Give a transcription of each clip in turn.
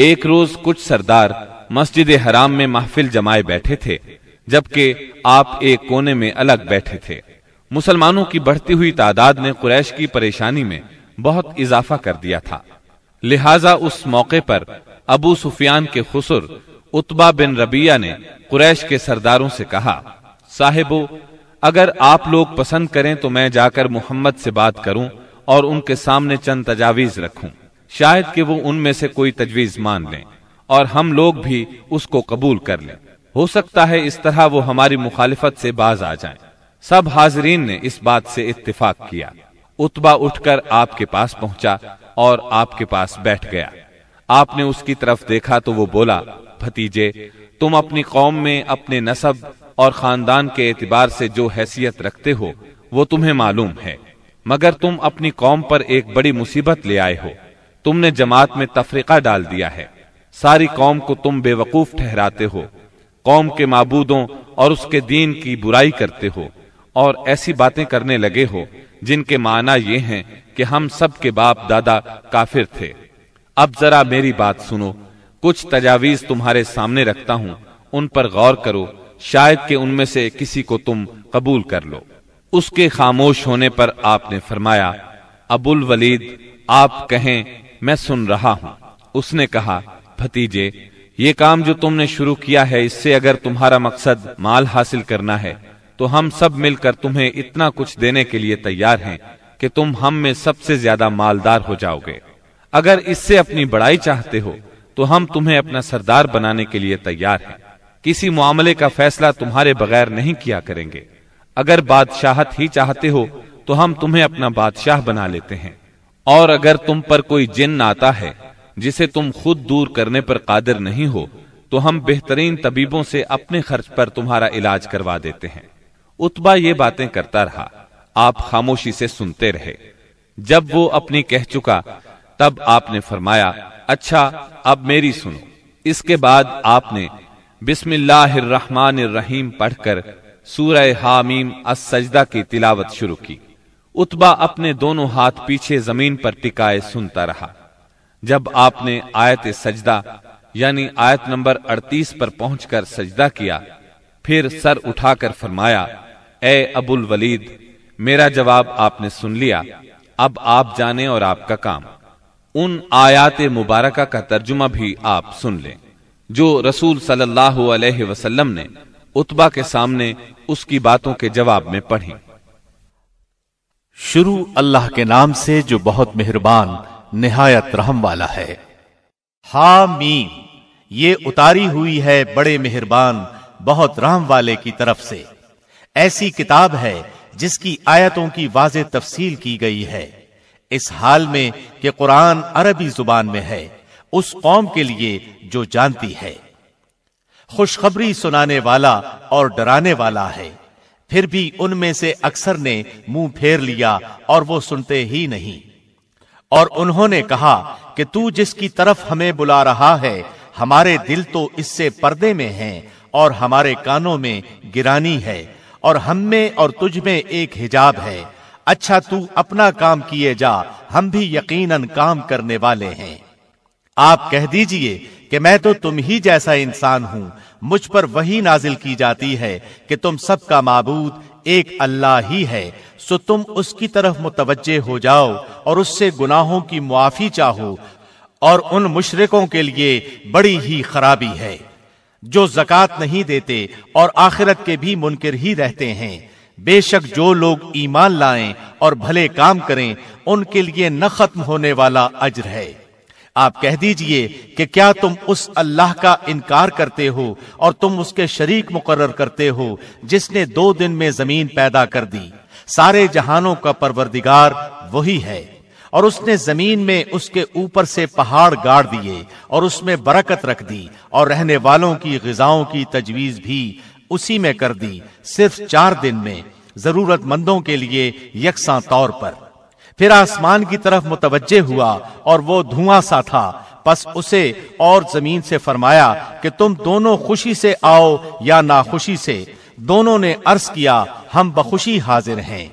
ایک روز کچھ سردار مسجد حرام میں محفل جمائے بیٹھے تھے، جبکہ آپ ایک کونے میں الگ بیٹھے تھے۔ مسلمانوں کی بڑھتی ہوئی تعداد نے قریش کی پریشانی میں بہت اضافہ کر دیا تھا۔ لہذا اس موقع پر ابو سفیان کے خسر اتبا بن ربیہ نے قریش کے سرداروں سے کہا، صاحبو، اگر آپ لوگ پسند کریں تو میں جا کر محمد سے بات کروں اور ان کے سامنے چند تجاویز رکھوں۔ شاید کہ وہ ان میں سے کوئی تجویز مان لیں اور ہم لوگ بھی اس کو قبول کر لیں۔ ہو سکتا ہے اس طرح وہ ہماری مخالفت سے باز آ جائیں۔ سب حاضرین نے اس بات سے اتفاق کیا۔ اتبا اٹھ کر آپ کے پاس پہنچا اور آپ کے پاس بیٹھ گیا۔ آپ نے اس کی طرف دیکھا تو وہ بولا، بھتیجے، تم اپنی قوم میں اپنے نصب اور خاندان کے اعتبار سے جو حیثیت رکھتے ہو، وہ تمہیں معلوم ہے۔ مگر تم اپنی قوم پر ایک بڑی مصیبت لے آئے ہو۔ تم نے جماعت میں تفریقہ ڈال دیا ہے۔ ساری قوم کو تم بے وقوف ٹھہراتے ہو۔ قوم کے معبودوں اور اس کے دین کی برائی کرتے ہو۔ اور ایسی باتیں کرنے لگے ہو، جن کے معنی یہ ہیں کہ ہم سب کے باپ دادا کافر تھے۔ اب ذرا میری بات سنو۔ کچھ تجاویز تمہارے سامنے رکھتا ہوں۔ ان پر غور کرو۔ شاید کہ ان میں سے کسی کو تم قبول کر لو۔ اس کے خاموش ہونے پر آپ نے فرمایا ابو الولید آپ کہیں، میں سن رہا ہوں. اس نے کہا، بھتیجے، یہ کام جو تم نے شروع کیا ہے، اس سے اگر تمہارا مقصد مال حاصل کرنا ہے، تو ہم سب مل کر تمہیں اتنا کچھ دینے کے لیے تیار ہیں کہ تم ہم میں سب سے زیادہ مالدار ہو جاؤ گے۔ اگر اس سے اپنی بڑائی چاہتے ہو، تو ہم تمہیں اپنا سردار بنانے کے لیے تیار ہیں۔ کسی معاملے کا فیصلہ تمہارے بغیر نہیں کیا کریں گے۔ اگر بادشاہت ہی چاہتے ہو، تو ہم تمہیں اپنا بادشاہ بنا لیتے ہیں۔ اور اگر تم پر کوئی جن آتا ہے، جسے تم خود دور کرنے پر قادر نہیں ہو، تو ہم بہترین طبیبوں سے اپنے خرچ پر تمہارا علاج کروا دیتے ہیں۔ اتبا یہ باتیں کرتا رہا، آپ خاموشی سے سنتے رہے۔ جب وہ اپنی کہہ چکا، تب آپ نے فرمایا اچھا اب میری سنو۔ اس کے بعد آپ نے بسم اللہ الرحمن الرحیم پڑھ کر سورہ حامیم السجدہ کی تلاوت شروع کی۔ اتبا اپنے دونوں ہاتھ پیچھے زمین پر ٹکائے سنتا رہا۔ جب آپ نے آیت سجدہ یعنی آیت نمبر اڑتیس پر پہنچ کر سجدہ کیا، پھر سر اٹھا کر فرمایا، اے ابو الولید، میرا جواب آپ نے سن لیا۔ اب آپ جانے اور آپ کا کام۔ ان آیات مبارکہ کا ترجمہ بھی آپ سن لیں۔ جو رسول صلی اللہ علیہ وسلم نے اتبا کے سامنے اس کی باتوں کے جواب میں پڑھی۔ شروع اللہ کے نام سے جو بہت مہربان، نہایت رحم والا ہے۔ حامیم، یہ اتاری ہوئی ہے بڑے مہربان، بہت رحم والے کی طرف سے۔ ایسی کتاب ہے جس کی آیتوں کی واضح تفصیل کی گئی ہے۔ اس حال میں کہ قرآن عربی زبان میں ہے، اس قوم کے لیے جو جانتی ہے۔ خوشخبری سنانے والا اور ڈرانے والا ہے۔ پھر بھی ان میں سے اکثر نے منہ پھیر لیا اور وہ سنتے ہی نہیں۔ اور انہوں نے کہا کہ تو جس کی طرف ہمیں بلا رہا ہے، ہمارے دل تو اس سے پردے میں ہیں اور ہمارے کانوں میں گرانی ہے، اور ہم میں اور تجھ میں ایک حجاب ہے۔ اچھا تو اپنا کام کیے جا، ہم بھی یقیناً کام کرنے والے ہیں۔ آپ کہہ دیجیے کہ میں تو تم ہی جیسا انسان ہوں، مجھ پر وہی نازل کی جاتی ہے کہ تم سب کا معبود ایک اللہ ہی ہے، سو تم اس کی طرف متوجہ ہو جاؤ اور اس سے گناہوں کی معافی چاہو اور ان مشرکوں کے لیے بڑی ہی خرابی ہے، جو زکات نہیں دیتے اور آخرت کے بھی منکر ہی رہتے ہیں۔ بے شک جو لوگ ایمان لائیں اور بھلے کام کریں، ان کے لیے نہ ختم ہونے والا اجر ہے۔ آپ کہہ دیجیے کہ کیا تم اس اللہ کا انکار کرتے ہو اور تم اس کے شریک مقرر کرتے ہو جس نے دو دن میں زمین پیدا کر دی؟ سارے جہانوں کا پروردگار وہی ہے۔ اور اس نے زمین میں اس کے اوپر سے پہاڑ گاڑ دیے اور اس میں برکت رکھ دی اور رہنے والوں کی غذاؤں کی تجویز بھی اسی میں کر دی، صرف چار دن میں ضرورت مندوں کے لیے یکساں طور پر۔ پھر آسمان کی طرف متوجہ ہوا اور وہ دھواں سا تھا۔ پس اسے اور زمین سے فرمایا کہ تم دونوں خوشی سے آؤ یا ناخوشی سے۔ دونوں نے عرض کیا، ہم بخوشی حاضر ہیں۔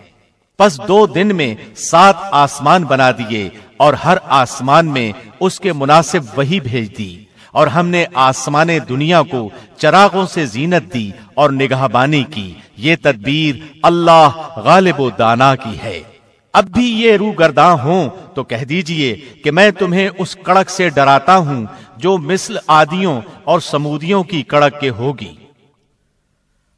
پس دو دن میں سات آسمان بنا دیے اور ہر آسمان میں اس کے مناسب وہی بھیج دی۔ اور ہم نے آسمان دنیا کو چراغوں سے زینت دی اور نگاہ بانی کی۔ یہ تدبیر اللہ غالب و دانا کی ہے۔ اب بھی یہ رو گرداں ہوں تو کہہ دیجیے کہ میں تمہیں اس کڑک سے ڈراتا ہوں جو مثل آدیوں اور سمودیوں کی کڑک کے ہوگی۔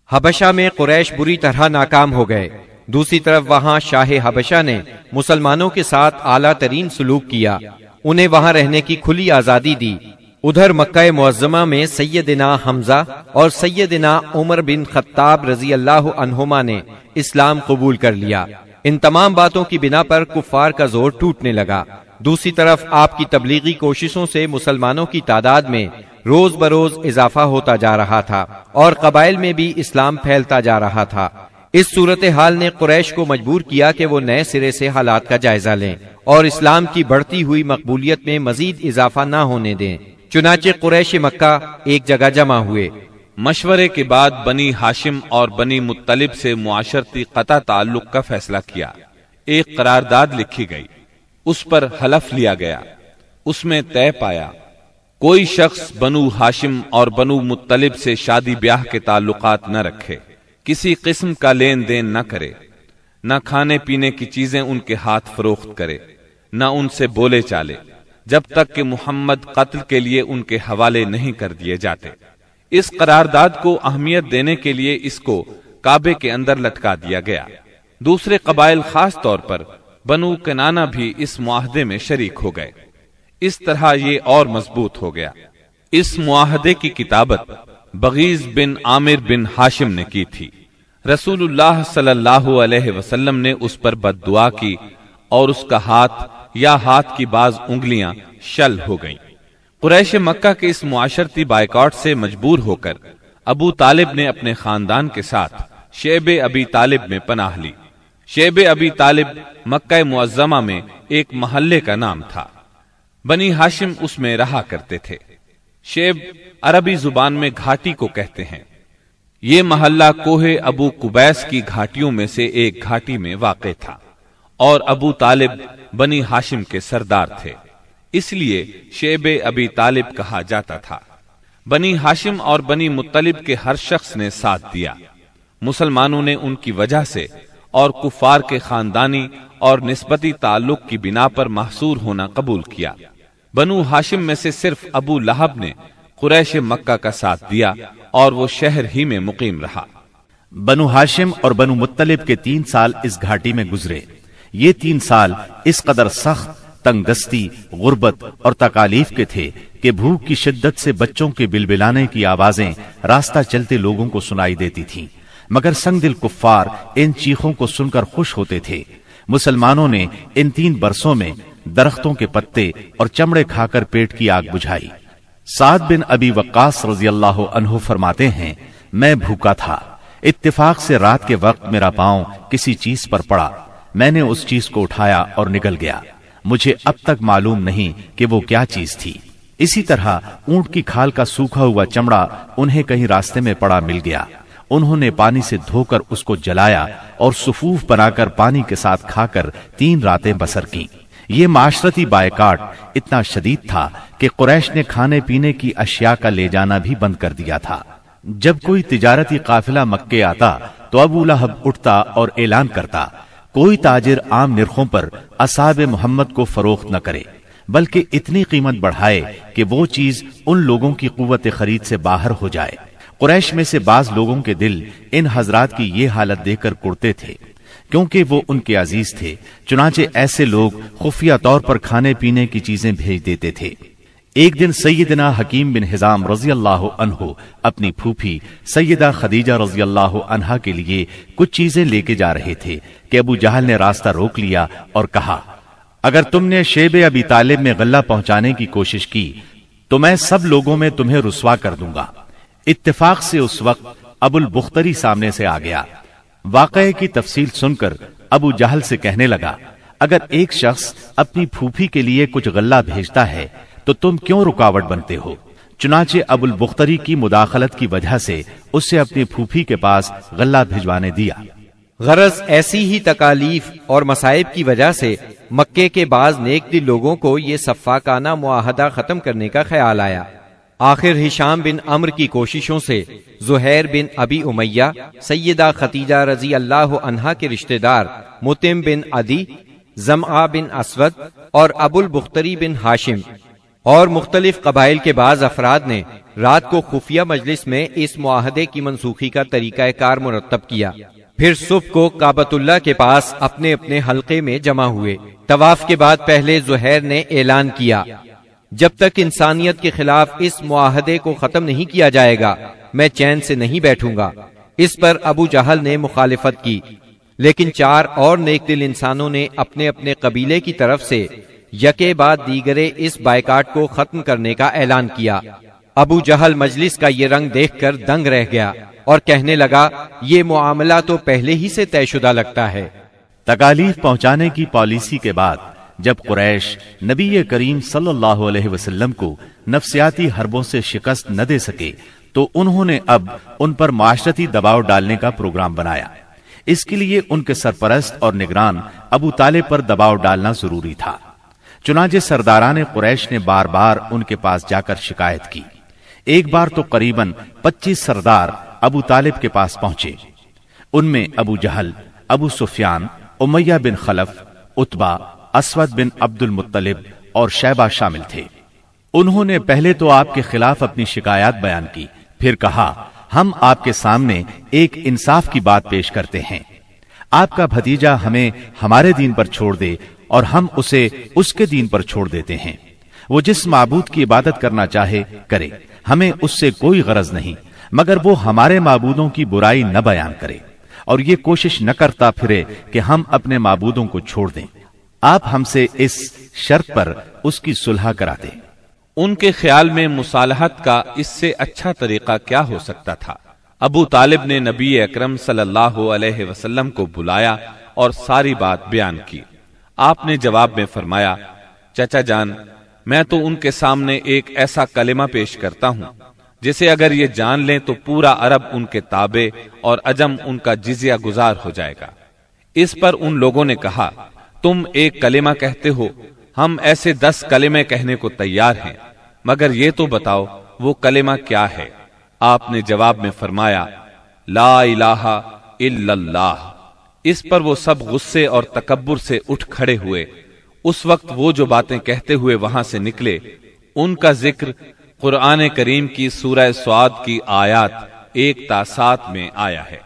حبشہ میں قریش بری طرح ناکام ہو گئے۔ دوسری طرف وہاں شاہ حبشہ نے مسلمانوں کے ساتھ اعلیٰ ترین سلوک کیا۔ انہیں وہاں رہنے کی کھلی آزادی دی۔ ادھر مکہ معظمہ میں سیدنا حمزہ اور سیدنا عمر بن خطاب رضی اللہ عنہما نے اسلام قبول کر لیا۔ ان تمام باتوں کی بنا پر کفار کا زور ٹوٹنے لگا۔ دوسری طرف آپ کی تبلیغی کوششوں سے مسلمانوں کی تعداد میں روز بروز اضافہ ہوتا جا رہا تھا اور قبائل میں بھی اسلام پھیلتا جا رہا تھا۔ اس صورتحال نے قریش کو مجبور کیا کہ وہ نئے سرے سے حالات کا جائزہ لیں اور اسلام کی بڑھتی ہوئی مقبولیت میں مزید اضافہ نہ ہونے دیں۔ چنانچہ قریش مکہ ایک جگہ جمع ہوئے۔ مشورے کے بعد بنی ہاشم اور بنی مطلب سے معاشرتی قطع تعلق کا فیصلہ کیا۔ ایک قرارداد لکھی گئی۔ اس پر حلف لیا گیا۔ اس میں طے پایا۔ کوئی شخص بنو ہاشم اور بنو مطلب سے شادی بیاہ کے تعلقات نہ رکھے۔ کسی قسم کا لین دین نہ کرے۔ نہ کھانے پینے کی چیزیں ان کے ہاتھ فروخت کرے۔ نہ ان سے بولے چالے۔ جب تک کہ محمد قتل کے لیے ان کے حوالے نہیں کر دیے جاتے۔ اس قرارداد کو اہمیت دینے کے لیے اس کو کعبے کے اندر لٹکا دیا گیا۔ دوسرے قبائل خاص طور پر بنو کنانا بھی اس معاہدے میں شریک ہو گئے۔ اس طرح یہ اور مضبوط ہو گیا۔ اس معاہدے کی کتابت بغیز بن عامر بن ہاشم نے کی تھی۔ رسول اللہ صلی اللہ علیہ وسلم نے اس پر بد دعا کی اور اس کا ہاتھ یا ہاتھ کی بعض انگلیاں شل ہو گئیں۔ قریش مکہ کے اس معاشرتی بائیکاٹ سے مجبور ہو کر ابو طالب نے اپنے خاندان کے ساتھ شیب ابی طالب میں پناہ لی۔ شیب ابی طالب مکہ معظمہ میں ایک محلے کا نام تھا۔ بنی ہاشم اس میں رہا کرتے تھے۔ شیب عربی زبان میں گھاٹی کو کہتے ہیں۔ یہ محلہ کوہ ابو کبیس کی گھاٹیوں میں سے ایک گھاٹی میں واقع تھا اور ابو طالب بنی ہاشم کے سردار تھے۔ اس لیے شیب ابی طالب کہا جاتا تھا۔ بنی ہاشم اور بنی مطلب کے ہر شخص نے ساتھ دیا۔ مسلمانوں نے ان کی وجہ سے اور کفار کے خاندانی اور نسبتی تعلق کی بنا پر محصور ہونا قبول کیا۔ بنو ہاشم میں سے صرف ابو لہب نے قریش مکہ کا ساتھ دیا اور وہ شہر ہی میں مقیم رہا۔ بنو ہاشم اور بنو مطلب کے تین سال اس گھاٹی میں گزرے۔ یہ تین سال اس قدر سخت تنگ دستی غربت اور تکالیف کے تھے کہ بھوک کی شدت سے بچوں کے بلبلانے کی آوازیں راستہ چلتے لوگوں کو سنائی دیتی تھیں۔ مگر سنگ دل کفار ان چیخوں کو سن کر خوش ہوتے تھے۔ مسلمانوں نے ان تین برسوں میں درختوں کے پتے اور چمڑے کھا کر پیٹ کی آگ بجھائی۔ سعد بن ابی وقاص رضی اللہ عنہ فرماتے ہیں، میں بھوکا تھا۔ اتفاق سے رات کے وقت میرا پاؤں کسی چیز پر پڑا۔ میں نے اس چیز کو اٹھایا اور نکل گیا۔ مجھے اب تک معلوم نہیں کہ وہ کیا چیز تھی۔ اسی طرح اونٹ کی کھال کا سوکھا ہوا چمڑا انہیں کہیں راستے میں پڑا مل گیا۔ انہوں نے پانی سے دھو کر اس کو جلایا اور صفوف بنا کر پانی کے ساتھ کھا کر تین راتیں بسر کی یہ معاشرتی بائیکاٹ اتنا شدید تھا کہ قریش نے کھانے پینے کی اشیاء کا لے جانا بھی بند کر دیا تھا۔ جب کوئی تجارتی قافلہ مکے آتا تو ابو لہب اٹھتا اور اعلان کرتا کوئی تاجر عام نرخوں پر اصاب محمد کو فروخت نہ کرے، بلکہ اتنی قیمت بڑھائے کہ وہ چیز ان لوگوں کی قوت خرید سے باہر ہو جائے۔ قریش میں سے بعض لوگوں کے دل ان حضرات کی یہ حالت دیکھ کر کڑتے تھے، کیونکہ وہ ان کے عزیز تھے، چنانچہ ایسے لوگ خفیہ طور پر کھانے پینے کی چیزیں بھیج دیتے تھے۔ ایک دن سیدنا حکیم بن حزام رضی اللہ عنہ اپنی پھوپھی سیدہ خدیجہ رضی اللہ عنہ کے لیے کچھ چیزیں لے کے جا رہے تھے کہ ابو جہل نے راستہ روک لیا اور کہا، اگر تم نے شیب ابی طالب میں غلہ پہنچانے کی کوشش کی، تو میں سب لوگوں میں تمہیں رسوا کر دوں گا۔ اتفاق سے اس وقت ابو البختری سامنے سے آ گیا۔ واقعے کی تفصیل سن کر ابو جہل سے کہنے لگا، اگر ایک شخص اپنی پھوپھی کے لیے کچھ غلہ بھیجتا ہے تو تم کیوں رکاوٹ بنتے ہو؟ چنانچہ ابو البختری کی مداخلت کی وجہ سے اس سے اپنی پھوپھی کے پاس غلہ بھجوانے دیا۔ غرض ایسی ہی تکالیف اور مسائب کی وجہ سے مکے کے بعض نیک دل لوگوں کو یہ صفاقانہ معاہدہ ختم کرنے کا خیال آیا۔ آخر ہشام بن امر کی کوششوں سے زہیر بن ابی امیہ، سیدہ ختیجہ رضی اللہ عنہا کے رشتہ دار متم بن ادی زمعہ بن اسود اور ابو البختری بن ہاشم اور مختلف قبائل کے بعض افراد نے رات کو خفیہ مجلس میں اس معاہدے کی منسوخی کا طریقہ کار مرتب کیا۔ پھر صبح کو کابت اللہ کے پاس اپنے اپنے حلقے میں جمع ہوئے۔ طواف کے بعد پہلے زہیر نے اعلان کیا۔ جب تک انسانیت کے خلاف اس معاہدے کو ختم نہیں کیا جائے گا، میں چین سے نہیں بیٹھوں گا۔ اس پر ابو جہل نے مخالفت کی۔ لیکن چار اور نیک دل انسانوں نے اپنے اپنے قبیلے کی طرف سے یکے بعد دیگرے اس بائیکاٹ کو ختم کرنے کا اعلان کیا۔ ابو جہل مجلس کا یہ رنگ دیکھ کر دنگ رہ گیا اور کہنے لگا، یہ معاملہ تو پہلے ہی سے طے شدہ لگتا ہے۔ تکالیف پہنچانے کی پالیسی کے بعد، جب قریش نبی کریم صلی اللہ علیہ وسلم کو نفسیاتی حربوں سے شکست نہ دے سکے، تو انہوں نے اب ان پر معاشرتی دباؤ ڈالنے کا پروگرام بنایا۔ اس کے لیے ان کے سرپرست اور نگران ابو طالب پر دباؤ ڈالنا ضروری تھا۔ چنانچہ سرداران قریش نے بار بار ان کے پاس جا کر شکایت کی۔ ایک بار تو قریب پچیس سردار ابو طالب کے پاس پہنچے۔ ان میں ابو جہل، ابو سفیان، امیہ بن خلف اتبا اسود بن عبد المطلب اور شیبہ شامل تھے۔ انہوں نے پہلے تو آپ کے خلاف اپنی شکایات بیان کی، پھر کہا، ہم آپ کے سامنے ایک انصاف کی بات پیش کرتے ہیں۔ آپ کا بھتیجا ہمیں ہمارے دین پر چھوڑ دے اور ہم اسے اس کے دین پر چھوڑ دیتے ہیں۔ وہ جس معبود کی عبادت کرنا چاہے کرے۔ ہمیں اس سے کوئی غرض نہیں، مگر وہ ہمارے معبودوں کی برائی نہ بیان کرے۔ اور یہ کوشش نہ کرتا پھرے کہ ہم اپنے معبودوں کو چھوڑ دیں۔ آپ ہم سے اس شرط پر اس کی صلح کرا دیں۔ ان کے خیال میں مصالحت کا اس سے اچھا طریقہ کیا ہو سکتا تھا۔ ابو طالب نے نبی اکرم صلی اللہ علیہ وسلم کو بلایا اور ساری بات بیان کی۔ آپ نے جواب میں فرمایا، چچا جان، میں تو ان کے سامنے ایک ایسا کلمہ پیش کرتا ہوں، جسے اگر یہ جان لیں تو پورا عرب ان کے تابع اور اجم ان کا جزیہ گزار ہو جائے گا۔ اس پر ان لوگوں نے کہا، تم ایک کلمہ کہتے ہو، ہم ایسے دس کلمے کہنے کو تیار ہیں، مگر یہ تو بتاؤ، وہ کلمہ کیا ہے؟ آپ نے جواب میں فرمایا، لا الہ الا اللہ۔ اس پر وہ سب غصے اور تکبر سے اٹھ کھڑے ہوئے۔ اس وقت وہ جو باتیں کہتے ہوئے وہاں سے نکلے، ان کا ذکر قرآن کریم کی سورہ سعاد کی آیات ایک تا سات میں آیا ہے۔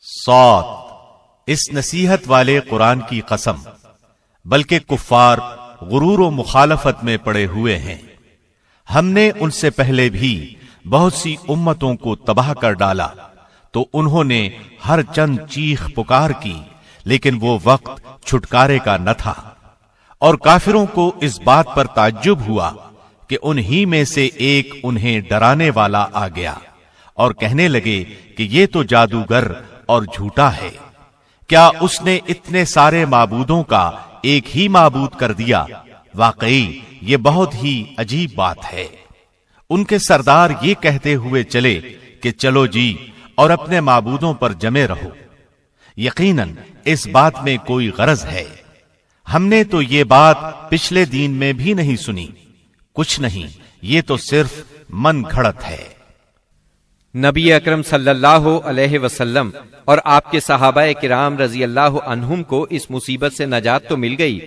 سوت اس نصیحت والے قرآن کی قسم، بلکہ کفار غرور و مخالفت میں پڑے ہوئے ہیں۔ ہم نے ان سے پہلے بھی بہت سی امتوں کو تباہ کر ڈالا، تو انہوں نے ہر چند چیخ پکار کی، لیکن وہ وقت چھٹکارے کا نہ تھا۔ اور کافروں کو اس بات پر تعجب ہوا کہ انہی میں سے ایک انہیں ڈرانے والا آ گیا۔ اور کہنے لگے کہ یہ تو جادوگر اور جھوٹا ہے۔ کیا اس نے اتنے سارے معبودوں کا ایک ہی معبود کر دیا؟ واقعی یہ بہت ہی عجیب بات ہے۔ ان کے سردار یہ کہتے ہوئے چلے کہ چلو جی اور اپنے معبودوں پر جمے رہو۔ یقیناً اس بات میں کوئی غرض ہے۔ ہم نے تو یہ بات پچھلے دین میں بھی نہیں سنی۔ کچھ نہیں، یہ تو صرف من گھڑت ہے۔ نبی اکرم صلی اللہ علیہ وسلم اور آپ کے صحابہ کرام رضی اللہ عنہم کو اس مصیبت سے نجات تو مل گئی،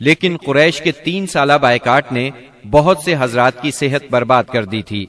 لیکن قریش کے تین سالہ بائیکاٹ نے بہت سے حضرات کی صحت برباد کر دی تھی۔